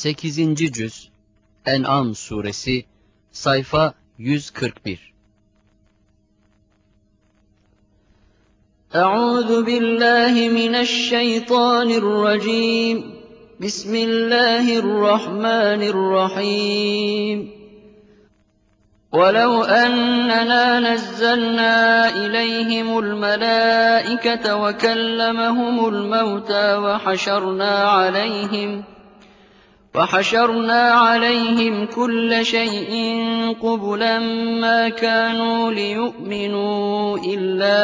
8. Cüz En'am Suresi Sayfa 141 أعوذ بالله من الشيطان الرجيم بسم الله الرحمن الرحيم ولو أننا نزلنا إليهم الملائكة وكلمهم الموتى وحشرنا عليهم وحشرنا عليهم كل شيء قبلا ما كانوا ليؤمنوا إلا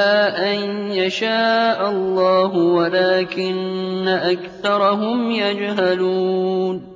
أن يشاء الله ولكن أكثرهم يجهلون.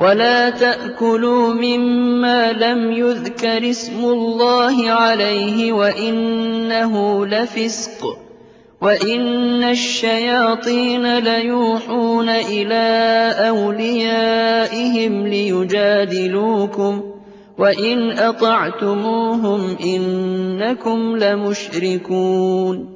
وَلَا تَأْكُلُوا مِمَّا لَمْ يُذْكَرِ اسْمُ اللَّهِ عَلَيْهِ وَإِنَّهُ لَفِسْقٌ ۗ وَإِنَّ الشَّيَاطِينَ لَيُوحُونَ إِلَىٰ أَوْلِيَائِهِمْ لِيُجَادِلُوكُمْ ۖ وَإِنْ أَطَعْتُمُوهُمْ إِنَّكُمْ لَمُشْرِكُونَ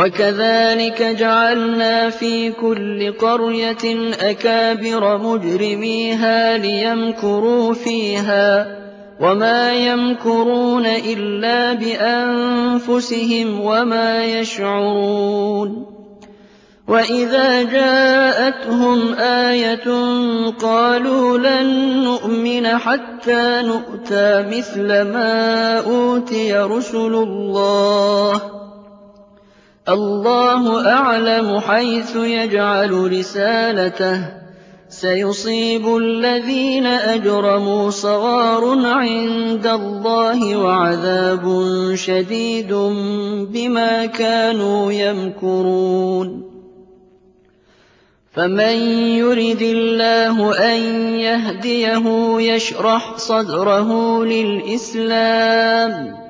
وَكَذَٰلِكَ جَعَلْنَا فِي كُلِّ قَرْيَةٍ أَكَابِرَ مُجْرِمِيهَا لِيَمْكُرُوا فِيهَا ۖ وَمَا يَمْكُرُونَ إِلَّا بِأَنفُسِهِمْ وَمَا يَشْعُرُونَ وَإِذَا جَاءَتْهُمْ آيَةٌ قَالُوا لَن نُّؤْمِنَ حَتَّىٰ نُؤْتَىٰ مِثْلَ مَا أُوتِيَ رُسُلُ اللَّهِ ۘ اللَّهُ أَعْلَمُ حَيْثُ يَجْعَلُ رِسَالَتَهُ ۗ. سَيُصِيبُ الَّذِينَ أَجْرَمُوا صَغَارٌ عِندَ اللَّهِ وَعَذَابٌ شَدِيدٌ بِمَا كَانُوا يَمْكُرُونَ. فَمَن يُرِدِ اللَّهُ أَن يَهْدِيَهُ يَشْرَحْ صَدْرَهُ لِلْإِسْلَامِ.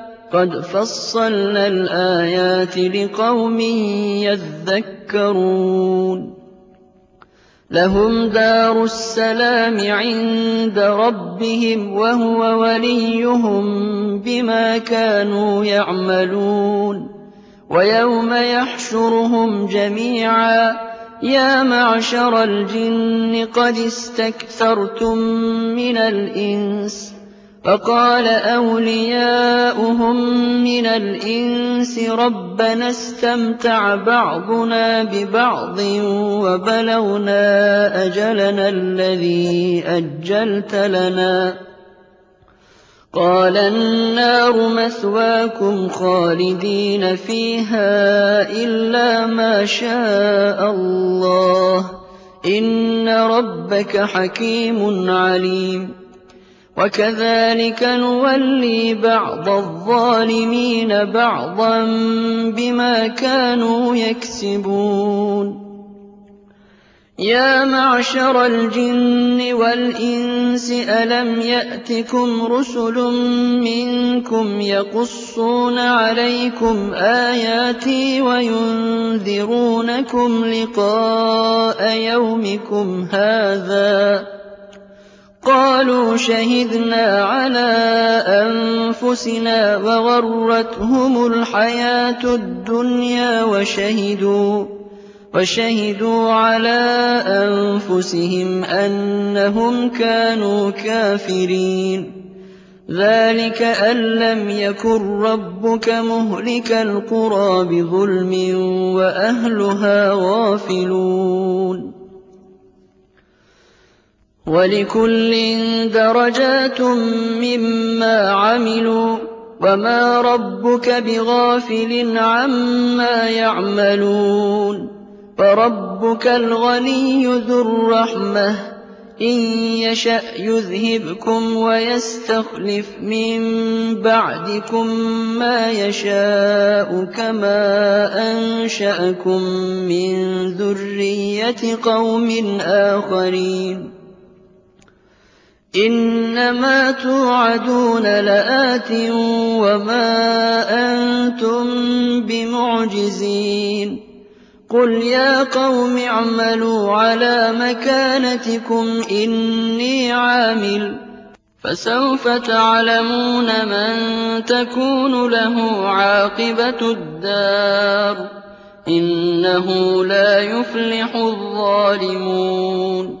قَدْ فَصَّلْنَا الْآيَاتِ لِقَوْمٍ يَذَّكَّرُونَ. لَهُمْ دَارُ السَّلَامِ عِندَ رَبِّهِمْ وَهُوَ وَلِيُّهُم بِمَا كَانُوا يَعْمَلُونَ. وَيَوْمَ يَحْشُرُهُمْ جَمِيعًا. يَا مَعْشَرَ الْجِنِّ قَدِ اسْتَكْثَرْتُم مِّنَ الْإِنسِ فَقَالَ أَوْلِيَاؤُهُم مِّنَ الْإِنسِ رَبَّنَا اسْتَمْتَعَ بَعْضُنَا بِبَعْضٍ وَبَلَغْنَا أَجَلَنَا الَّذِي أَجَّلْتَ لَنَا ۚ. قَالَ النَّارُ مَثْوَاكُمْ خَالِدِينَ فِيهَا إِلَّا مَا شَاءَ اللَّهُ ۗ. إِنَّ رَبَّكَ حَكِيمٌ عَلِيمٌ. وَكَذَٰلِكَ نُوَلِّي بَعْضَ الظَّالِمِينَ بَعْضًا بِمَا كَانُوا يَكْسِبُونَ. يَا مَعْشَرَ الْجِنِّ وَالْإِنسِ أَلَمْ يَأْتِكُمْ رُسُلٌ مِّنكُمْ يَقُصُّونَ عَلَيْكُمْ آيَاتِي وَيُنذِرُونَكُمْ لِقَاءَ يَوْمِكُمْ هَٰذَا ۚ قَالُوا شَهِدْنَا عَلَىٰ أَنفُسِنَا وَغَرَّتْهُمُ الْحَيَاةُ الدُّنْيَا وَشَهِدُوا عَلَىٰ أَنفُسِهِمْ أَنَّهُمْ كَانُوا كَافِرِينَ. ذَٰلِكَ أَن لَّمْ يَكُن رَّبُّكَ مُهْلِكَ الْقُرَىٰ بِظُلْمٍ وَأَهْلُهَا غَافِلُونَ. وَلِكُلٍّ دَرَجَاتٌ مِّمَّا عَمِلُوا ۚ وَمَا رَبُّكَ بِغَافِلٍ عَمَّا يَعْمَلُونَ وَرَبُّكَ الْغَنِيُّ ذُو الرَّحْمَةِ ۚ إِن يَشَأْ يُذْهِبْكُمْ وَيَسْتَخْلِفْ مِن بَعْدِكُم مَّا يَشَاءُ كَمَا أَنشَأَكُم مِّن ذُرِّيَّةِ قَوْمٍ آخَرِينَ إِنَّمَا تُوعَدُونَ لَآتٍ وَمَا أَنتُم بِمُعْجِزِينَ. قُلْ يَا قَوْمِ اعْمَلُوا عَلَىٰ مَكَانَتِكُمْ إِنِّي عَامِلٌ ۖ. فَسَوْفَ تَعْلَمُونَ مَن تَكُونُ لَهُ عَاقِبَةُ الدَّارِ ۗ. إِنَّهُ لَا يُفْلِحُ الظَّالِمُونَ.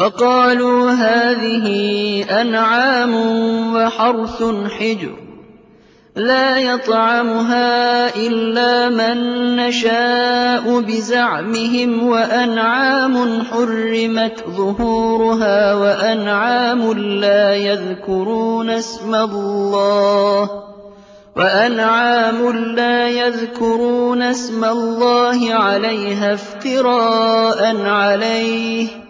وَقَالُوا هَٰذِهِ أَنْعَامٌ وَحَرْثٌ حِجْرٌ لَّا يَطْعَمُهَا إِلَّا مَن نَّشَاءُ بِزَعْمِهِمْ وَأَنْعَامٌ حُرِّمَتْ ظُهُورُهَا وَأَنْعَامٌ لَّا يَذْكُرُونَ اسْمَ اللَّهِ وَأَنْعَامٌ لَّا يَذْكُرُونَ اسْمَ اللَّهِ عَلَيْهَا افْتِرَاءً عَلَيْهِ ۚ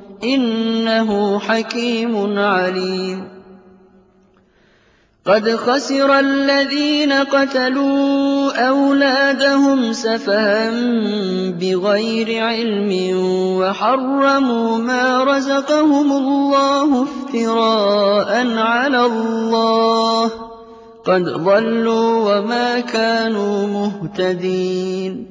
إِنَّهُ حَكِيمٌ عَلِيمٌ. قَدْ خَسِرَ الَّذِينَ قَتَلُوا أَوْلَادَهُمْ سَفَهًا بِغَيْرِ عِلْمٍ وَحَرَّمُوا مَا رَزَقَهُمُ اللَّهُ افْتِرَاءً عَلَى اللَّهِ. قَدْ ضَلُّوا وَمَا كَانُوا مُهْتَدِينَ.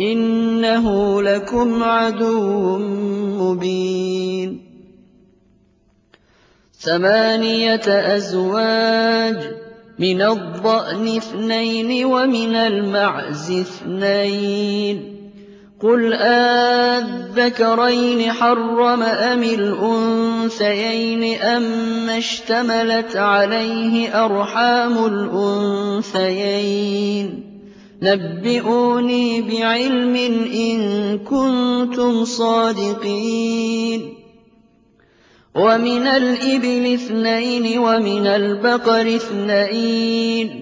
إِنَّهُ لَكُمْ عَدُوٌّ مُّبِينٌ. ثَمَانِيَةَ أَزْوَاجٍ ۖ مِّنَ الضَّأْنِ اثْنَيْنِ وَمِنَ الْمَعْزِ اثْنَيْنِ ۗ. قُلْ آلذَّكَرَيْنِ حَرَّمَ أَمِ الْأُنثَيَيْنِ أَمَّا اشْتَمَلَتْ عَلَيْهِ أَرْحَامُ الْأُنثَيَيْنِ؟ نَبِّئُونِي بِعِلْمٍ إِن كُنتُمْ صَادِقِينَ. وَمِنَ الْإِبِلِ اثْنَيْنِ وَمِنَ الْبَقَرِ اثْنَيْنِ.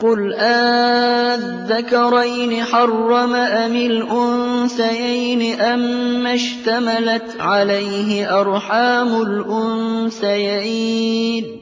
قُلْ آلذَّكَرَيْنِ حَرَّمَ أَمِ الْأُنثَيَيْنِ أَمَّا اشْتَمَلَتْ عَلَيْهِ أَرْحَامُ الْأُنثَيَيْنِ؟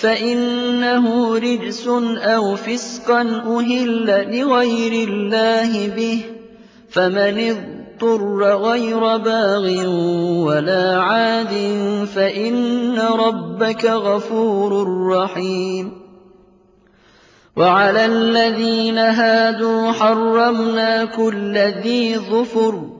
فَإِنَّهُ رِجْسٌ أَوْ فِسْقًا أُهِلَّ لِغَيْرِ اللَّهِ بِهِ ۚ فَمَنِ اضْطُرَّ غَيْرَ بَاغٍ وَلَا عَادٍ فَإِنَّ رَبَّكَ غَفُورٌ رَّحِيمٌ. وَعَلَى الَّذِينَ هَادُوا حَرَّمْنَا كُلَّ ذِي ظُفُرٍ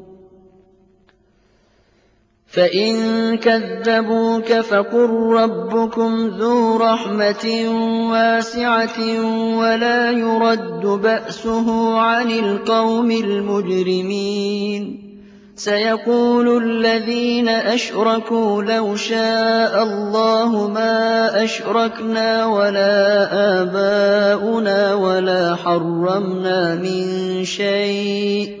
فَإِن كَذَّبُوكَ فَقُل رَّبُّكُمْ ذُو رَحْمَةٍ وَاسِعَةٍ وَلَا يُرَدُّ بَأْسُهُ عَنِ الْقَوْمِ الْمُجْرِمِينَ سَيَقُولُ الَّذِينَ أَشْرَكُوا لَوْ شَاءَ اللَّهُ مَا أَشْرَكْنَا وَلَا آبَاؤُنَا وَلَا حَرَّمْنَا مِن شَيْءٍ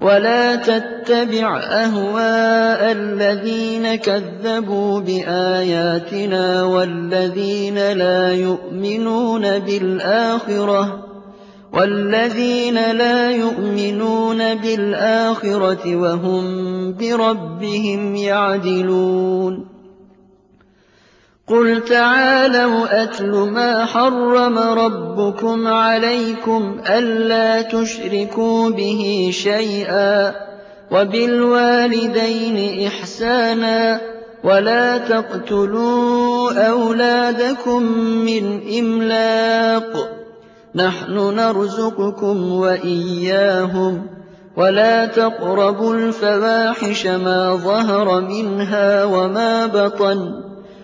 وَلَا تَتَّبِعْ أَهْوَاءَ الَّذِينَ كَذَّبُوا بِآيَاتِنَا وَالَّذِينَ لَا يُؤْمِنُونَ بِالْآخِرَةِ وَالَّذِينَ لَا يُؤْمِنُونَ بِالْآخِرَةِ وَهُم بِرَبِّهِمْ يَعْدِلُونَ قُلْ تَعَالَوْا أَتْلُ مَا حَرَّمَ رَبُّكُمْ عَلَيْكُمْ أَلَّا تُشْرِكُوا بِهِ شَيْئًا وَبِالْوَالِدَيْنِ إِحْسَانًا وَلَا تَقْتُلُوا أَوْلَادَكُم مِّنْ إِمْلَاقٍ نَّحْنُ نَرْزُقُكُمْ وَإِيَّاهُمْ ۖ وَلَا تَقْرَبُوا الْفَوَاحِشَ مَا ظَهَرَ مِنْهَا وَمَا بَطَنَ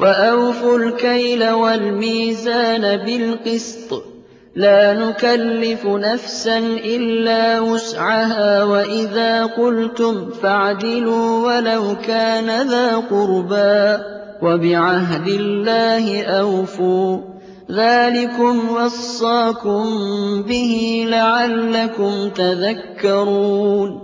وَأَوْفُوا الْكَيْلَ وَالْمِيزَانَ بِالْقِسْطِ ۖ. لَا نُكَلِّفُ نَفْسًا إِلَّا وُسْعَهَا ۖ وَإِذَا قُلْتُمْ فَاعْدِلُوا وَلَوْ كَانَ ذَا قُرْبَىٰ ۖ. وَبِعَهْدِ اللَّهِ أَوْفُوا ۚ. ذَٰلِكُمْ وَصَّاكُم بِهِ لَعَلَّكُمْ تَذَكَّرُونَ.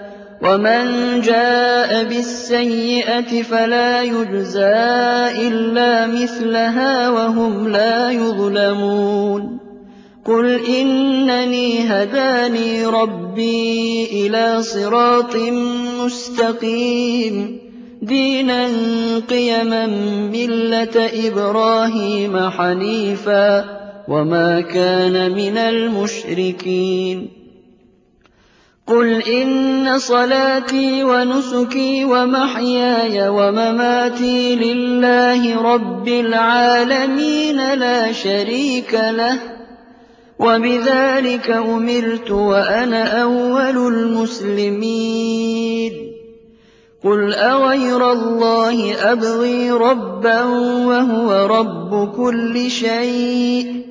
وَمَن جَاءَ بِالسَّيِّئَةِ فَلَا يُجْزَىٰ إِلَّا مِثْلَهَا وَهُمْ لَا يُظْلَمُونَ قُلْ إِنَّنِي هَدَانِي رَبِّي إِلَىٰ صِرَاطٍ مُّسْتَقِيمٍ دِينًا قِيَمًا مِّلَّةَ إِبْرَاهِيمَ حَنِيفًا وَمَا كَانَ مِنَ الْمُشْرِكِينَ قُلْ إِنَّ صَلَاتِي وَنُسُكِي وَمَحْيَايَ وَمَمَاتِي لِلَّهِ رَبِّ الْعَالَمِينَ لَا شَرِيكَ لَهُ ۖ وَبِذَٰلِكَ أُمِرْتُ وَأَنَا أَوَّلُ الْمُسْلِمِينَ قُلْ أَغَيْرَ اللَّهِ أَبْغِي رَبًّا وَهُوَ رَبُّ كُلِّ شَيْءٍ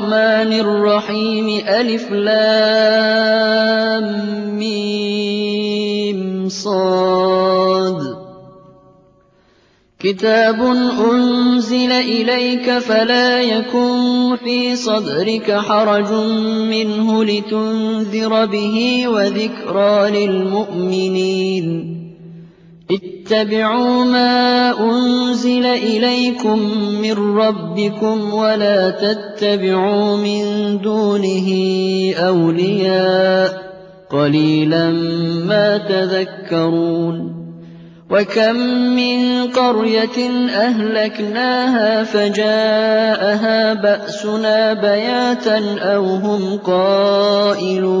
الرَّحْمَٰنِ الرَّحِيمِ أَلِفْ لَامْ مِيمْ صَادٌ. كِتَابٌ أُنزِلَ إِلَيْكَ فَلَا يَكُن فِي صَدْرِكَ حَرَجٌ مِّنْهُ لِتُنذِرَ بِهِ وَذِكْرَىٰ لِلْمُؤْمِنِينَ. اتَّبِعُوا مَا أُنزِلَ إِلَيْكُم مِّن رَّبِّكُمْ وَلَا تَتَّبِعُوا مِن دُونِهِ أَوْلِيَاءَ ۗ قَلِيلًا مَّا تَذَكَّرُونَ وَكَم مِّن قَرْيَةٍ أَهْلَكْنَاهَا فَجَاءَهَا بَأْسُنَا بَيَاتًا أَوْ هُمْ قَائِلُونَ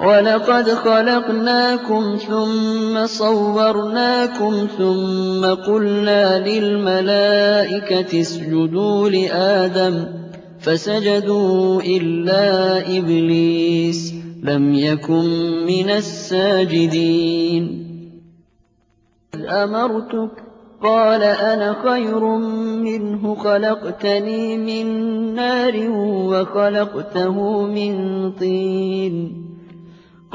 وَلَقَدْ خَلَقْنَاكُمْ ثُمَّ صَوَّرْنَاكُمْ ثُمَّ قُلْنَا لِلْمَلَائِكَةِ اسْجُدُوا لِآدَمَ فَسَجَدُوا إِلَّا إِبْلِيسَ لَمْ يَكُن مِّنَ السَّاجِدِينَ إِذْ أَمَرْتُكَ قَالَ أَنَا خَيْرٌ مِّنْهُ خَلَقْتَنِي مِن نَّارٍ وَخَلَقْتَهُ مِن طِينٍ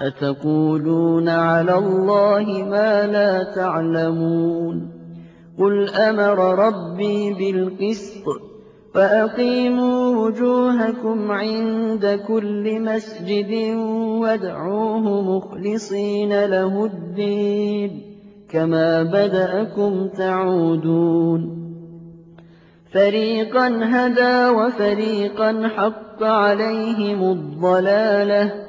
أَتَقُولُونَ عَلَى اللَّهِ مَا لَا تَعْلَمُونَ قُلْ أَمَرَ رَبِّي بِالْقِسْطِ ۖ فَأَقِيمُوا وُجُوهَكُمْ عِندَ كُلِّ مَسْجِدٍ وَادْعُوهُ مُخْلِصِينَ لَهُ الدِّينَ كَمَا بَدَأَكُمْ تَعُودُونَ فَرِيقًا هَدَىٰ وَفَرِيقًا حَقَّ عَلَيْهِمُ الضَّلَالَةُ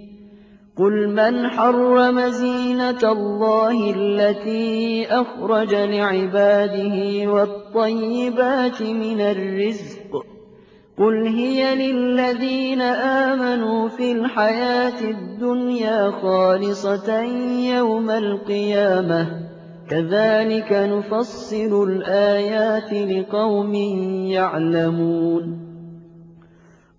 قُلْ مَنْ حَرَّمَ زِينَةَ اللَّهِ الَّتِي أَخْرَجَ لِعِبَادِهِ وَالطَّيِّبَاتِ مِنَ الرِّزْقِ ۚ قُلْ هِيَ لِلَّذِينَ آمَنُوا فِي الْحَيَاةِ الدُّنْيَا خَالِصَةً يَوْمَ الْقِيَامَةِ ۗ كَذَٰلِكَ نُفَصِّلُ الْآيَاتِ لِقَوْمٍ يَعْلَمُونَ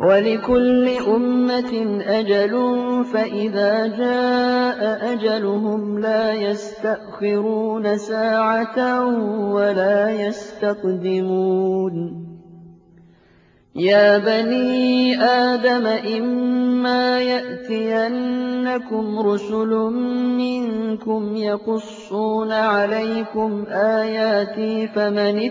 وَلِكُلِّ أُمَّةٍ أَجَلٌ ۖ فَإِذَا جَاءَ أَجَلُهُمْ لَا يَسْتَأْخِرُونَ سَاعَةً ۖ وَلَا يَسْتَقْدِمُونَ. يَا بَنِي آدَمَ إِمَّا يَأْتِيَنَّكُمْ رُسُلٌ مِّنكُمْ يَقُصُّونَ عَلَيْكُمْ آيَاتِي فَمَنِ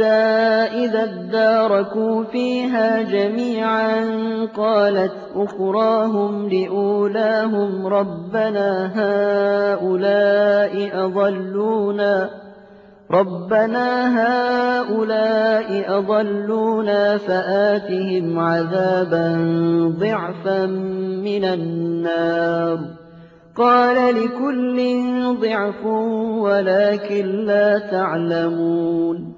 إِذَا ادَّارَكُوا فِيهَا جَمِيعًا قَالَتْ أُخْرَاهُمْ لِأُولَاهُمْ رَبَّنَا هَٰؤُلَاءِ أَضَلُّونَا فَآتِهِمْ عَذَابًا ضِعْفًا مِّنَ النَّارِ ۖ قَالَ لِكُلٍّ ضِعْفٌ وَلَٰكِن لَّا تَعْلَمُونَ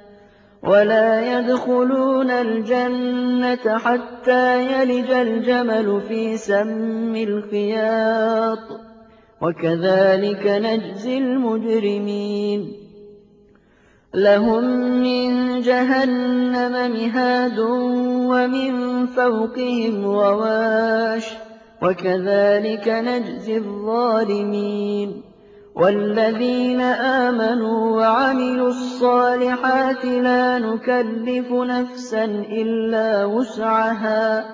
حَتَّىٰ يَلِجَ الْجَمَلُ فِي سَمِّ الْخِيَاطِ ۚ. وَكَذَٰلِكَ نَجْزِي الْمُجْرِمِينَ. لَهُم مِّن جَهَنَّمَ مِهَادٌ وَمِن فَوْقِهِمْ غَوَاشٍ ۚ. وَكَذَٰلِكَ نَجْزِي الظَّالِمِينَ. وَالَّذِينَ آمَنُوا وَعَمِلُوا الصَّالِحَاتِ لَا نُكَلِّفُ نَفْسًا إِلَّا وُسْعَهَا.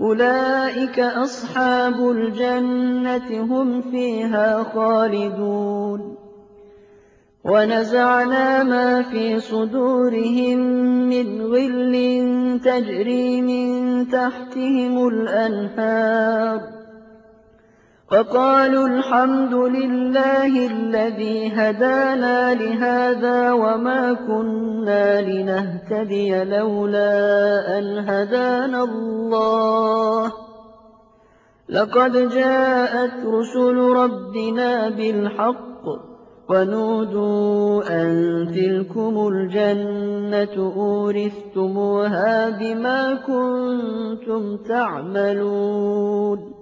أُولَٰئِكَ أَصْحَابُ الْجَنَّةِ ۖ هُمْ فِيهَا خَالِدُونَ. وَنَزَعْنَا مَا فِي صُدُورِهِم مِّنْ غِلٍّ تَجْرِي مِن تَحْتِهِمُ الْأَنْهَارُ. وَقَالُوا الْحَمْدُ لِلَّهِ الَّذِي هَدَانَا لِهَٰذَا وَمَا كُنَّا لِنَهْتَدِيَ لَوْلَا أَنْ هَدَانَا اللَّهُ ۖ. لَقَدْ جَاءَتْ رُسُلُ رَبِّنَا بِالْحَقِّ وَنُودُوا أَن تِلْكُمُ الْجَنَّةُ أُورِثْتُمُوهَا بِمَا كُنتُمْ تَعْمَلُونَ.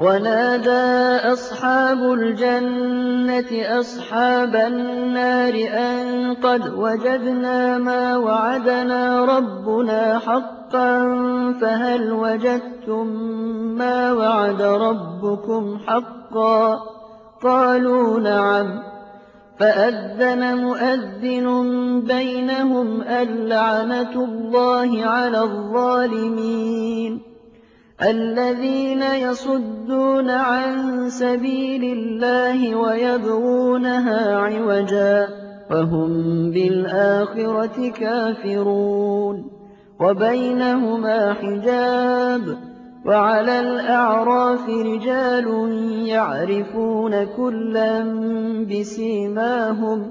وَنَادَىٰ أَصْحَابُ الْجَنَّةِ أَصْحَابَ النَّارِ أَن قَدْ وَجَدْنَا مَا وَعَدَنَا رَبُّنَا حَقًّا فَهَلْ وَجَدتُّم مَّا وَعَدَ رَبُّكُمْ حَقًّا ۖ؟ قَالُوا نَعَمْ. فَأَذَّنَ مُؤَذِّنٌ بَيْنَهُمْ أَن لَّعْنَةُ اللَّهِ عَلَى الظَّالِمِينَ. الَّذِينَ يَصُدُّونَ عَن سَبِيلِ اللَّهِ وَيَبْغُونَهَا عِوَجًا وَهُم بِالْآخِرَةِ كَافِرُونَ وَبَيْنَهُمَا حِجَابٌ وَعَلَى الْأَعْرَافِ رِجَالٌ يَعْرِفُونَ كُلًّا بِسِيمَاهُمْ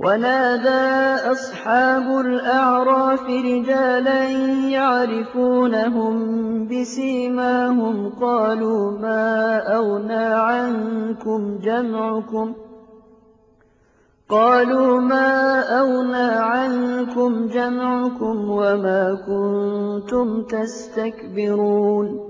وَنَادَىٰ أَصْحَابُ الْأَعْرَافِ رِجَالًا يَعْرِفُونَهُم بِسِيمَاهُمْ قَالُوا مَا أَغْنَىٰ عَنكُمْ جَمْعُكُمْ وَمَا كُنتُمْ تَسْتَكْبِرُونَ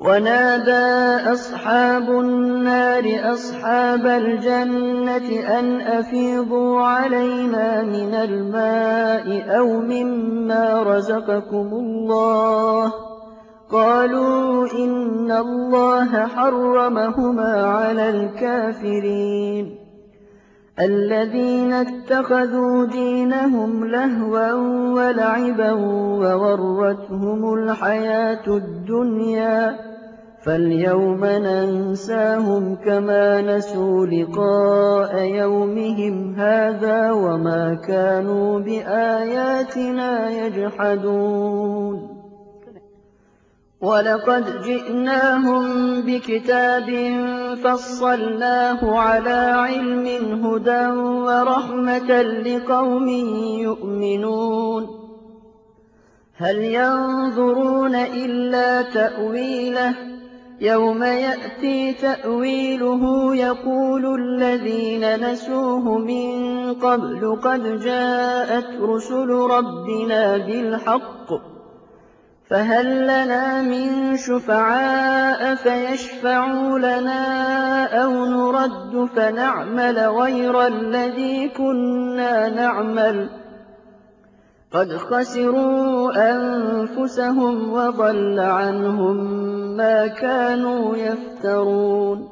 وَنَادَىٰ أَصْحَابُ النَّارِ أَصْحَابَ الْجَنَّةِ أَنْ أَفِيضُوا عَلَيْنَا مِنَ الْمَاءِ أَوْ مِمَّا رَزَقَكُمُ اللَّهُ ۚ. قَالُوا إِنَّ اللَّهَ حَرَّمَهُمَا عَلَى الْكَافِرِينَ. الَّذِينَ اتَّخَذُوا دِينَهُمْ لَهْوًا وَلَعِبًا وَغَرَّتْهُمُ الْحَيَاةُ الدُّنْيَا فَالْيَوْمَ نَنسَاهُمْ كَمَا نَسُوا لِقَاءَ يَوْمِهِمْ هَٰذَا وَمَا كَانُوا بِآيَاتِنَا يَجْحَدُونَ. وَلَقَدْ جِئْنَاهُم بِكِتَابٍ فَصَّلْنَاهُ عَلَىٰ عِلْمٍ هُدًى وَرَحْمَةً لِّقَوْمٍ يُؤْمِنُونَ. هَلْ يَنظُرُونَ إِلَّا تَأْوِيلَهُ يَوْمَ يَأْتِي تَأْوِيلُهُ يَقُولُ الَّذِينَ نَسُوهُ مِن قَبْلُ قَدْ جَاءَتْ رُسُلُ رَبِّنَا بِالْحَقِّ فَهَل لَّنَا مِن شُفَعَاءَ فَيَشْفَعُوا لَنَا أَوْ نُرَدُّ فَنَعْمَلَ غَيْرَ الَّذِي كُنَّا نَعْمَلُ قَدْ خَسِرُوا أَنفُسَهُمْ وَضَلَّ عَنْهُم مَّا كَانُوا يَفْتَرُونَ.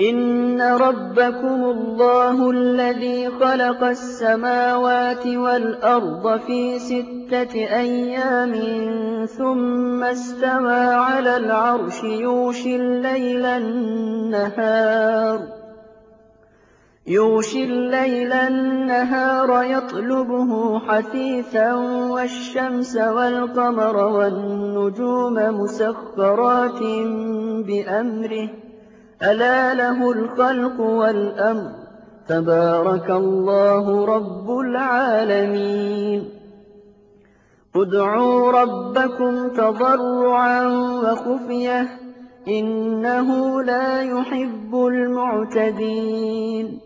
إِنَّ رَبَّكُمُ اللَّهُ الَّذِي خَلَقَ السَّمَاوَاتِ وَالْأَرْضَ فِي سِتَّةِ أَيَّامٍ ثُمَّ اسْتَوَىٰ عَلَى الْعَرْشِ يُغْشِي اللَّيْلَ النَّهَارَ. يُغْشِي اللَّيْلَ النَّهَارَ يَطْلُبُهُ حَثِيثًا وَالشَّمْسَ وَالْقَمَرَ وَالنُّجُومَ مُسَخَّرَاتٍ بِأَمْرِهِ ۗ. أَلَا لَهُ الْخَلْقُ وَالْأَمْرُ ۗ. تَبَارَكَ اللَّهُ رَبُّ الْعَالَمِينَ. ادْعُوا رَبَّكُمْ تَضَرُّعًا وَخُفْيَةً ۚ. إِنَّهُ لَا يُحِبُّ الْمُعْتَدِينَ.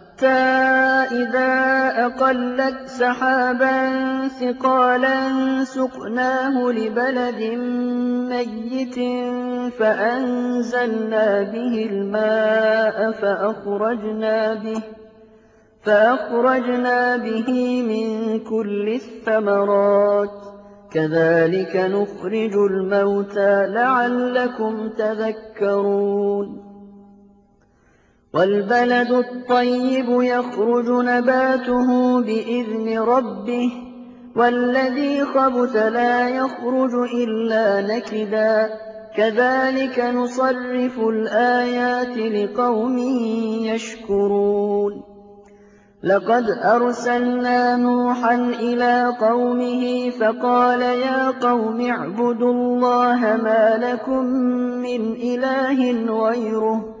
إِذَا أَقَلَّتْ سَحَابًا ثِقَالًا سُقْنَاهُ لِبَلَدٍ مَّيِّتٍ فَأَنزَلْنَا بِهِ الْمَاءَ فَأَخْرَجْنَا بِهِ مِن كُلِّ الثَّمَرَاتِ ۚ كَذَٰلِكَ نُخْرِجُ الْمَوْتَىٰ لَعَلَّكُمْ تَذَكَّرُونَ وَالْبَلَدُ الطَّيِّبُ يَخْرُجُ نَبَاتُهُ بِإِذْنِ رَبِّهِ وَالَّذِي خَبُثَ لَا يَخْرُجُ إِلَّا نَكِدًا ۚ. كَذَٰلِكَ نُصَرِّفُ الْآيَاتِ لِقَوْمٍ يَشْكُرُونَ. لَقَدْ أَرْسَلْنَا نُوحًا إِلَىٰ قَوْمِهِ فَقَالَ يَا قَوْمِ اعْبُدُوا اللَّهَ مَا لَكُم مِّنْ إِلَٰهٍ غَيْرُهُ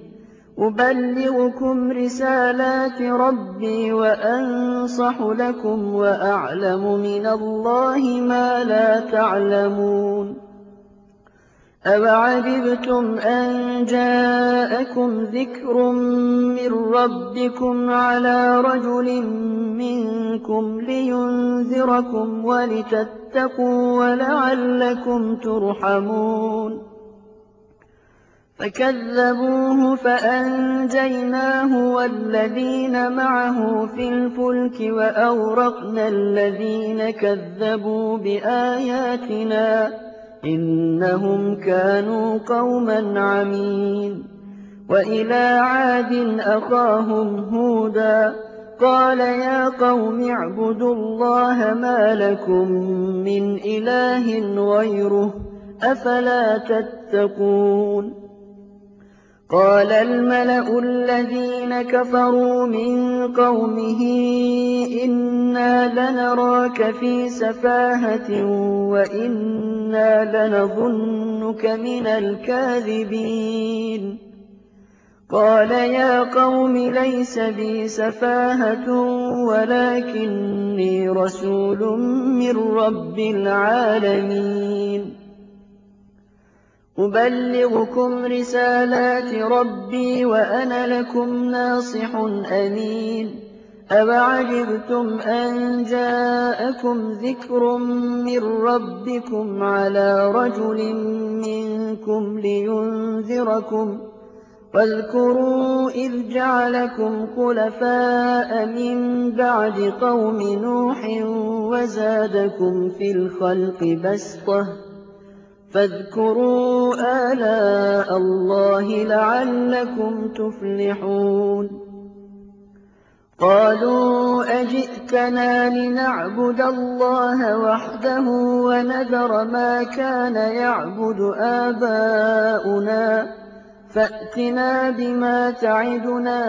أُبَلِّغُكُمْ رِسَالَاتِ رَبِّي وَأَنصَحُ لَكُمْ وَأَعْلَمُ مِنَ اللَّهِ مَا لَا تَعْلَمُونَ أَوَعَجِبْتُمْ أَن جَاءَكُمْ ذِكْرٌ مِّن رَّبِّكُمْ عَلَىٰ رَجُلٍ مِّنكُمْ لِيُنذِرَكُمْ وَلِتَتَّقُوا وَلَعَلَّكُمْ تُرْحَمُونَ فَكَذَّبُوهُ فَأَنجَيْنَاهُ وَالَّذِينَ مَعَهُ فِي الْفُلْكِ وَأَغْرَقْنَا الَّذِينَ كَذَّبُوا بِآيَاتِنَا ۚ إِنَّهُمْ كَانُوا قَوْمًا عَمِينَ. وَإِلَىٰ عَادٍ أَخَاهُمْ هُودًا ۚ قَالَ يَا قَوْمِ اعْبُدُوا اللَّهَ مَا لَكُم مِّنْ إِلَٰهٍ غَيْرُهُ ۖ أَفَلَا تَتَّقُونَ. قَالَ الْمَلَأُ الَّذِينَ كَفَرُوا مِن قَوْمِهِ إِنَّا لَنَرَاكَ فِي سَفَاهَةٍ وَإِنَّا لَنَظُنُّكَ مِنَ الْكَاذِبِينَ. قَالَ يَا قَوْمِ لَيْسَ بِي سَفَاهَةٌ وَلَٰكِنِّي رَسُولٌ مِّن رَّبِّ الْعَالَمِينَ. أُبَلِّغُكُمْ رِسَالَاتِ رَبِّي وَأَنَا لَكُمْ نَاصِحٌ أَمِينٌ. أَوَعَجِبْتُمْ أَن جَاءَكُمْ ذِكْرٌ مِّن رَّبِّكُمْ عَلَىٰ رَجُلٍ مِّنكُمْ لِيُنذِرَكُمْ ۖ وَاذْكُرُوا إِذْ جَعَلَكُمْ خُلَفَاءَ مِن بَعْدِ قَوْمِ نُوحٍ وَزَادَكُمْ فِي الْخَلْقِ بَسْطَةً فَاذْكُرُوا آلَاءَ اللَّهِ لَعَلَّكُمْ تُفْلِحُونَ. قَالُوا أَجِئْتَنَا لِنَعْبُدَ اللَّهَ وَحْدَهُ وَنَذَرَ مَا كَانَ يَعْبُدُ آبَاؤُنَا. فَأْتِنَا بِمَا تَعِدُنَا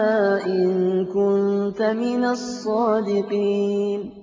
إِن كُنتَ مِنَ الصَّادِقِينَ.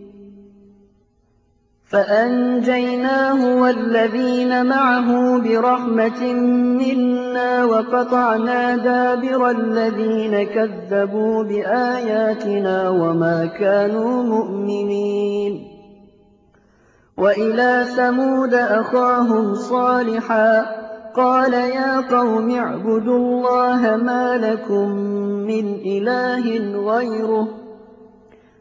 فَأَنجَيْنَاهُ وَالَّذِينَ مَعَهُ بِرَحْمَةٍ مِّنَّا وَقَطَعْنَا دَابِرَ الَّذِينَ كَذَّبُوا بِآيَاتِنَا وَمَا كَانُوا مُؤْمِنِينَ. وَإِلَىٰ ثَمُودَ أَخَاهُمْ صَالِحًا ۚ قَالَ يَا قَوْمِ اعْبُدُوا اللَّهَ مَا لَكُم مِّنْ إِلَٰهٍ غَيْرُهُ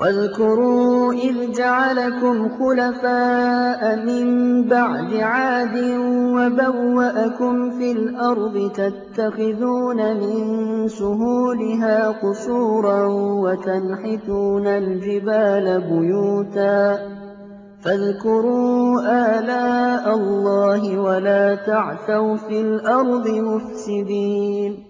وَاذْكُرُوا إِذْ جَعَلَكُمْ خُلَفَاءَ مِن بَعْدِ عَادٍ وَبَوَّأَكُمْ فِي الْأَرْضِ تَتَّخِذُونَ مِن سُهُولِهَا قُصُورًا وَتَنْحِتُونَ الْجِبَالَ بُيُوتًا فَاذْكُرُوا آلَاءَ اللَّهِ وَلَا تَعْثَوْا فِي الْأَرْضِ مُفْسِدِينَ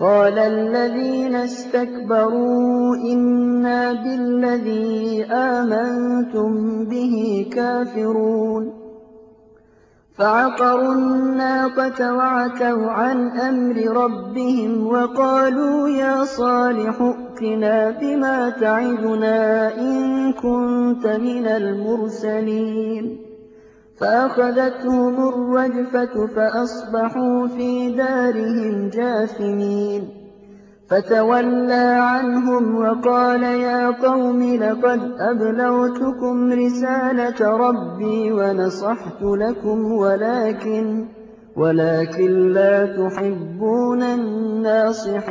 قَالَ الَّذِينَ اسْتَكْبَرُوا إِنَّا بِالَّذِي آمَنتُم بِهِ كَافِرُونَ. فَعَقَرُوا النَّاقَةَ وَعَتَوْا عَنْ أَمْرِ رَبِّهِمْ وَقَالُوا يَا صَالِحُ ائْتِنَا بِمَا تَعِدُنَا إِن كُنتَ مِنَ الْمُرْسَلِينَ. فَأَخَذَتْهُمُ الرَّجْفَةُ فَأَصْبَحُوا فِي دَارِهِمْ جَاثِمِينَ. فَتَوَلَّىٰ عَنْهُمْ وَقَالَ يَا قَوْمِ لَقَدْ أَبْلَغْتُكُمْ رِسَالَةَ رَبِّي وَنَصَحْتُ لَكُمْ وَلَٰكِن لَّا تُحِبُّونَ النَّاصِحِينَ.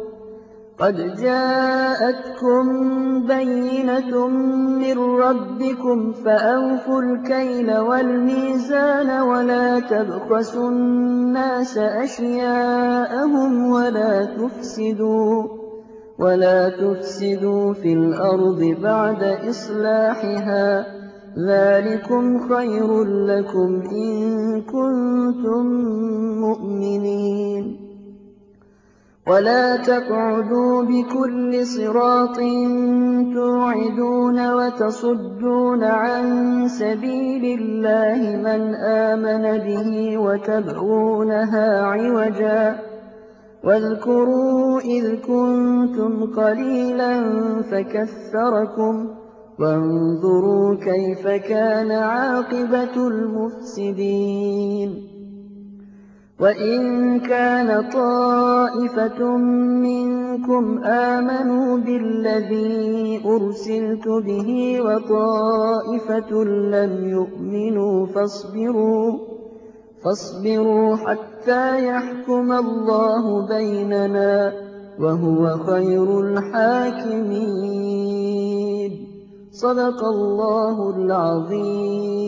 قَدْ جَاءَتْكُم بَيِّنَةٌ مِّن رَّبِّكُمْ فَأَوْفُوا الْكَيْلَ وَالْمِيزَانَ وَلَا تَبْخَسُوا النَّاسَ أَشْيَاءَهُمْ وَلَا تُفْسِدُوا فِي الْأَرْضِ بَعْدَ إِصْلَاحِهَا ۚ ذَٰلِكُمْ خَيْرٌ لَّكُمْ إِن كُنتُم مُّؤْمِنِينَ وَلَا تَقْعُدُوا بِكُلِّ صِرَاطٍ تُوعِدُونَ وَتَصُدُّونَ عَن سَبِيلِ اللَّهِ مَنْ آمَنَ بِهِ وَتَبْغُونَهَا عِوَجًا ۚ وَاذْكُرُوا إِذْ كُنتُمْ قَلِيلًا فَكَثَّرَكُمْ ۖ وَانظُرُوا كَيْفَ كَانَ عَاقِبَةُ الْمُفْسِدِينَ وَإِن كَانَ طَائِفَةٌ مِّنكُمْ آمَنُوا بِالَّذِي أُرْسِلْتُ بِهِ وَطَائِفَةٌ لَّمْ يُؤْمِنُوا فَاصْبِرُوا حَتَّىٰ يَحْكُمَ اللَّهُ بَيْنَنَا ۚ وَهُوَ خَيْرُ الْحَاكِمِينَ. صَدَقَ اللَّهُ الْعَظِيمُ.